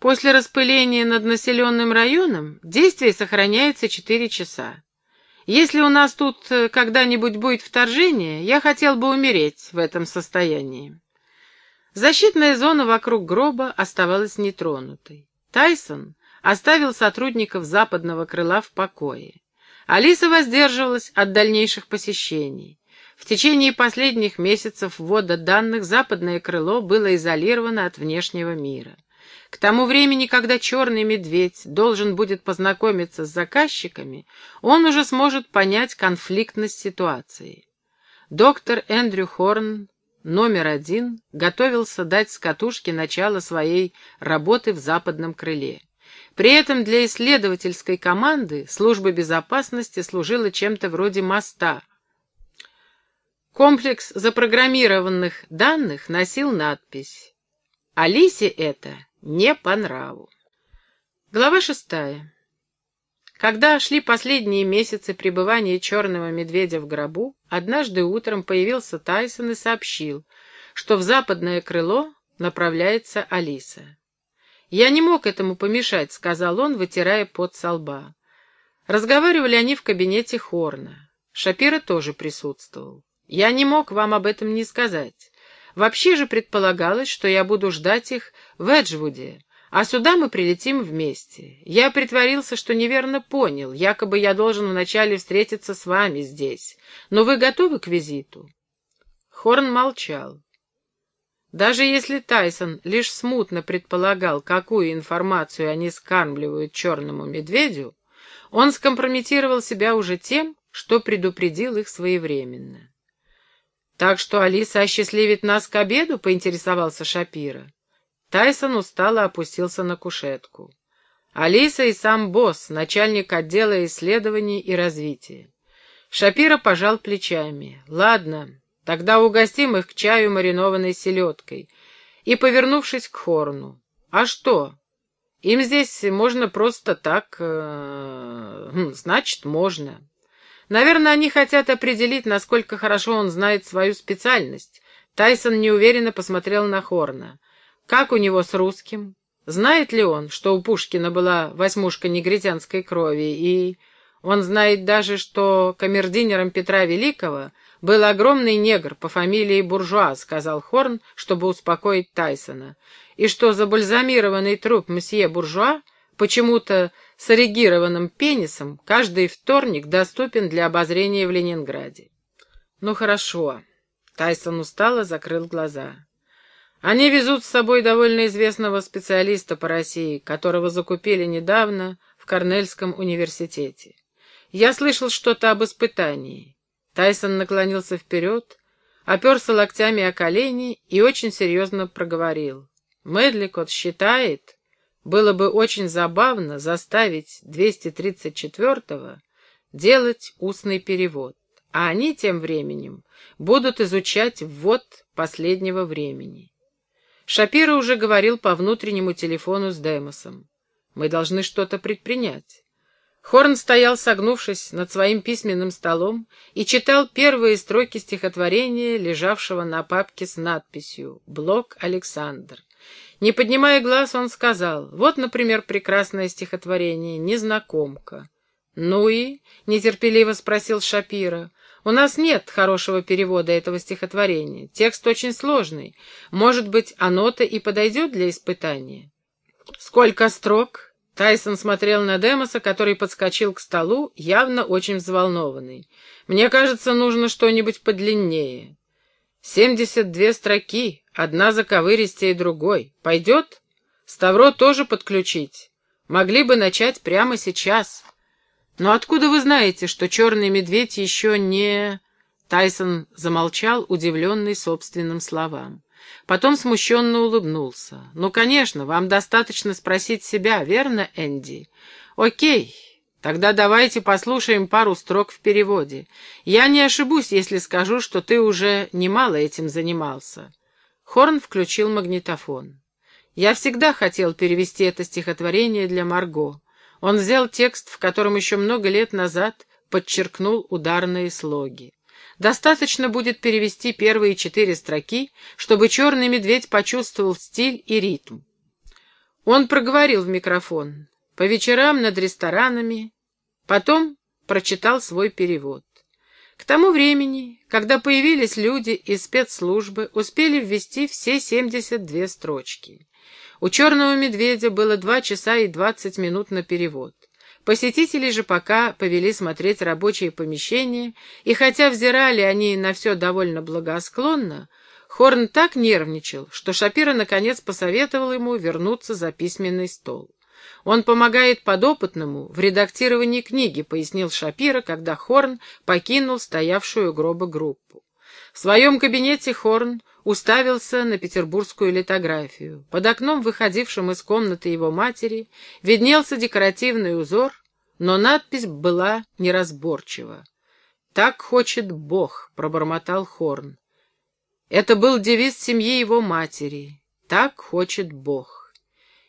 После распыления над населенным районом действие сохраняется 4 часа. Если у нас тут э, когда-нибудь будет вторжение, я хотел бы умереть в этом состоянии. Защитная зона вокруг гроба оставалась нетронутой. Тайсон оставил сотрудников западного крыла в покое. Алиса воздерживалась от дальнейших посещений. В течение последних месяцев ввода данных западное крыло было изолировано от внешнего мира. К тому времени, когда черный медведь должен будет познакомиться с заказчиками, он уже сможет понять конфликтность ситуации. Доктор Эндрю Хорн, номер один, готовился дать с катушки начало своей работы в западном крыле. При этом для исследовательской команды служба безопасности служила чем-то вроде моста. Комплекс запрограммированных данных носил надпись «Алисе это не по нраву». Глава шестая. Когда шли последние месяцы пребывания черного медведя в гробу, однажды утром появился Тайсон и сообщил, что в западное крыло направляется Алиса. «Я не мог этому помешать», — сказал он, вытирая пот со лба. Разговаривали они в кабинете Хорна. Шапира тоже присутствовал. «Я не мог вам об этом не сказать. Вообще же предполагалось, что я буду ждать их в Эджвуде, а сюда мы прилетим вместе. Я притворился, что неверно понял, якобы я должен вначале встретиться с вами здесь. Но вы готовы к визиту?» Хорн молчал. Даже если Тайсон лишь смутно предполагал, какую информацию они скармливают черному медведю, он скомпрометировал себя уже тем, что предупредил их своевременно. «Так что Алиса осчастливит нас к обеду?» — поинтересовался Шапира. Тайсон устало опустился на кушетку. Алиса и сам босс, начальник отдела исследований и развития. Шапира пожал плечами. «Ладно, Тогда угостим их к чаю маринованной селедкой. И, повернувшись к Хорну, а что? Им здесь можно просто так... Э, хм, значит, можно. Наверное, они хотят определить, насколько хорошо он знает свою специальность. Тайсон неуверенно посмотрел на Хорна. Как у него с русским? Знает ли он, что у Пушкина была восьмушка негритянской крови, и... Он знает даже, что камердинером Петра Великого был огромный негр по фамилии Буржуа, сказал Хорн, чтобы успокоить Тайсона, и что забальзамированный труп месье Буржуа почему-то с оригированным пенисом каждый вторник доступен для обозрения в Ленинграде. Ну хорошо. Тайсон устало закрыл глаза. Они везут с собой довольно известного специалиста по России, которого закупили недавно в Корнельском университете. Я слышал что-то об испытании. Тайсон наклонился вперед, оперся локтями о колени и очень серьезно проговорил. Медликот считает, было бы очень забавно заставить 234-го делать устный перевод, а они тем временем будут изучать ввод последнего времени. Шапира уже говорил по внутреннему телефону с Демосом. Мы должны что-то предпринять. Хорн стоял, согнувшись над своим письменным столом, и читал первые строки стихотворения, лежавшего на папке с надписью «Блок Александр». Не поднимая глаз, он сказал, вот, например, прекрасное стихотворение «Незнакомка». «Ну и?» — нетерпеливо спросил Шапира. «У нас нет хорошего перевода этого стихотворения. Текст очень сложный. Может быть, оно-то и подойдет для испытания?» «Сколько строк?» Тайсон смотрел на Демоса, который подскочил к столу, явно очень взволнованный. «Мне кажется, нужно что-нибудь подлиннее. Семьдесят две строки, одна заковыристее другой. Пойдет? Ставро тоже подключить. Могли бы начать прямо сейчас. Но откуда вы знаете, что черный медведь еще не...» Тайсон замолчал, удивленный собственным словам. Потом смущенно улыбнулся. «Ну, конечно, вам достаточно спросить себя, верно, Энди?» «Окей, тогда давайте послушаем пару строк в переводе. Я не ошибусь, если скажу, что ты уже немало этим занимался». Хорн включил магнитофон. «Я всегда хотел перевести это стихотворение для Марго». Он взял текст, в котором еще много лет назад подчеркнул ударные слоги. Достаточно будет перевести первые четыре строки, чтобы черный медведь почувствовал стиль и ритм. Он проговорил в микрофон. По вечерам над ресторанами. Потом прочитал свой перевод. К тому времени, когда появились люди из спецслужбы, успели ввести все 72 строчки. У «Черного медведя» было 2 часа и 20 минут на перевод. Посетители же пока повели смотреть рабочие помещения, и хотя взирали они на все довольно благосклонно, Хорн так нервничал, что Шапира наконец посоветовал ему вернуться за письменный стол. «Он помогает подопытному в редактировании книги», — пояснил Шапира, когда Хорн покинул стоявшую гроба группу. В своем кабинете Хорн уставился на петербургскую литографию. Под окном, выходившим из комнаты его матери, виднелся декоративный узор, но надпись была неразборчива. «Так хочет Бог», — пробормотал Хорн. Это был девиз семьи его матери. Так хочет Бог.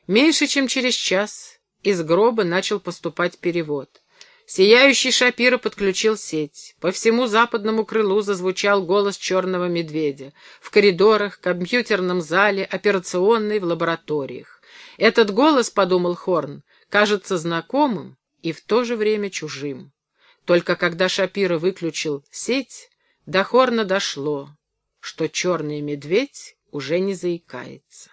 Меньше чем через час из гроба начал поступать перевод. Сияющий Шапира подключил сеть. По всему западному крылу зазвучал голос черного медведя. В коридорах, компьютерном зале, операционной, в лабораториях. Этот голос, подумал Хорн, кажется знакомым и в то же время чужим. Только когда Шапира выключил сеть, до Хорна дошло что черный медведь уже не заикается.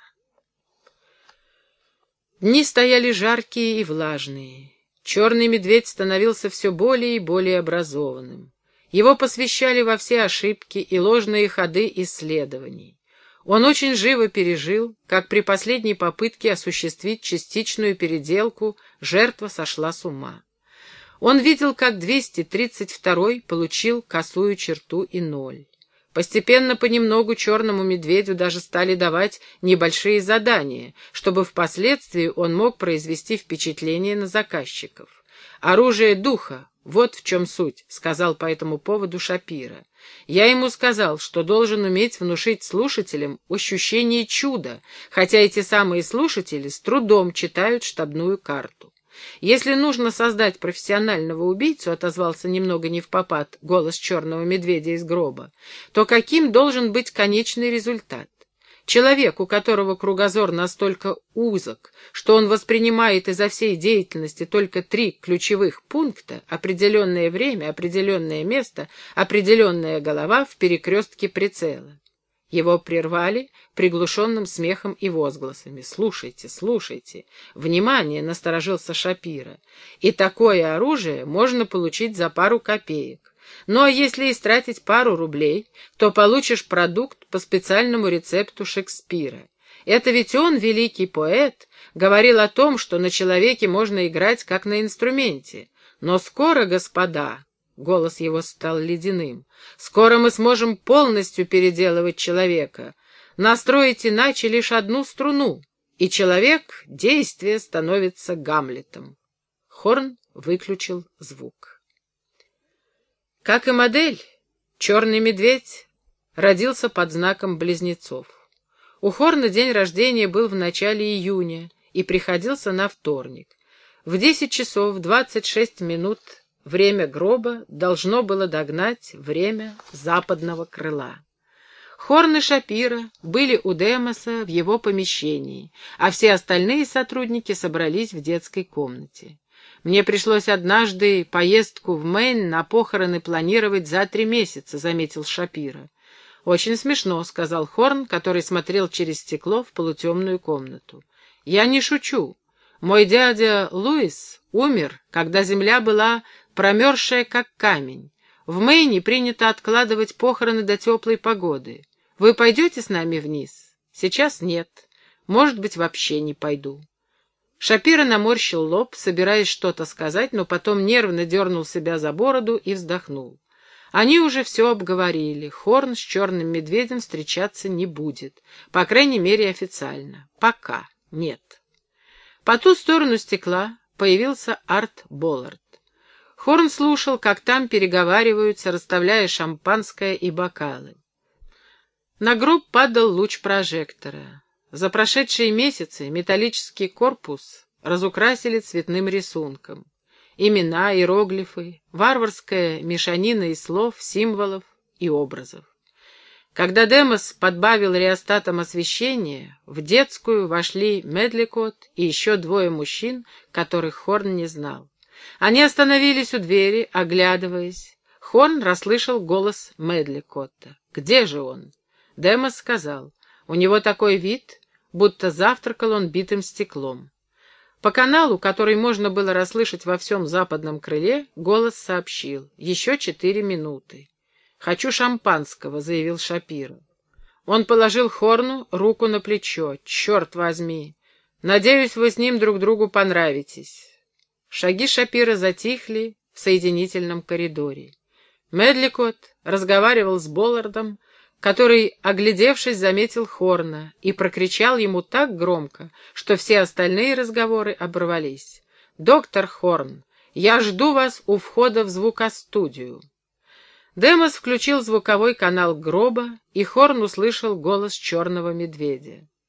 Дни стояли жаркие и влажные. Черный медведь становился все более и более образованным. Его посвящали во все ошибки и ложные ходы исследований. Он очень живо пережил, как при последней попытке осуществить частичную переделку жертва сошла с ума. Он видел, как 232-й получил косую черту и ноль. Постепенно, понемногу черному медведю даже стали давать небольшие задания, чтобы впоследствии он мог произвести впечатление на заказчиков. «Оружие духа, вот в чем суть», — сказал по этому поводу Шапира. «Я ему сказал, что должен уметь внушить слушателям ощущение чуда, хотя эти самые слушатели с трудом читают штабную карту. Если нужно создать профессионального убийцу, отозвался немного не в попад голос черного медведя из гроба, то каким должен быть конечный результат? Человек, у которого кругозор настолько узок, что он воспринимает изо всей деятельности только три ключевых пункта — определенное время, определенное место, определенная голова в перекрестке прицела. Его прервали приглушенным смехом и возгласами. «Слушайте, слушайте! Внимание!» — насторожился Шапира. «И такое оружие можно получить за пару копеек. Но если истратить пару рублей, то получишь продукт по специальному рецепту Шекспира. Это ведь он, великий поэт, говорил о том, что на человеке можно играть как на инструменте. Но скоро, господа, Голос его стал ледяным. «Скоро мы сможем полностью переделывать человека. Настроить иначе лишь одну струну, и человек действие становится Гамлетом». Хорн выключил звук. Как и модель, черный медведь родился под знаком близнецов. У Хорна день рождения был в начале июня и приходился на вторник. В десять часов двадцать шесть минут Время гроба должно было догнать время западного крыла. Хорн и Шапира были у Демоса в его помещении, а все остальные сотрудники собрались в детской комнате. «Мне пришлось однажды поездку в Мэйн на похороны планировать за три месяца», — заметил Шапира. «Очень смешно», — сказал Хорн, который смотрел через стекло в полутемную комнату. «Я не шучу. Мой дядя Луис умер, когда земля была промерзшая как камень. В Мэйне принято откладывать похороны до теплой погоды. Вы пойдете с нами вниз? Сейчас нет. Может быть, вообще не пойду. Шапира наморщил лоб, собираясь что-то сказать, но потом нервно дернул себя за бороду и вздохнул. Они уже все обговорили. Хорн с черным медведем встречаться не будет. По крайней мере, официально. Пока нет. По ту сторону стекла появился Арт Боллард. Хорн слушал, как там переговариваются, расставляя шампанское и бокалы. На гроб падал луч прожектора. За прошедшие месяцы металлический корпус разукрасили цветным рисунком. Имена, иероглифы, варварская мешанина из слов, символов и образов. Когда Демос подбавил реостатом освещения, в детскую вошли Медликот и еще двое мужчин, которых Хорн не знал. Они остановились у двери, оглядываясь. Хорн расслышал голос Медликотта. «Где же он?» Демос сказал. «У него такой вид, будто завтракал он битым стеклом». По каналу, который можно было расслышать во всем западном крыле, голос сообщил. «Еще четыре минуты». «Хочу шампанского», — заявил Шапира. Он положил Хорну руку на плечо. «Черт возьми! Надеюсь, вы с ним друг другу понравитесь». Шаги Шапира затихли в соединительном коридоре. Медликот разговаривал с Боллардом, который, оглядевшись, заметил Хорна и прокричал ему так громко, что все остальные разговоры оборвались. «Доктор Хорн, я жду вас у входа в звукостудию». Демос включил звуковой канал гроба, и Хорн услышал голос черного медведя.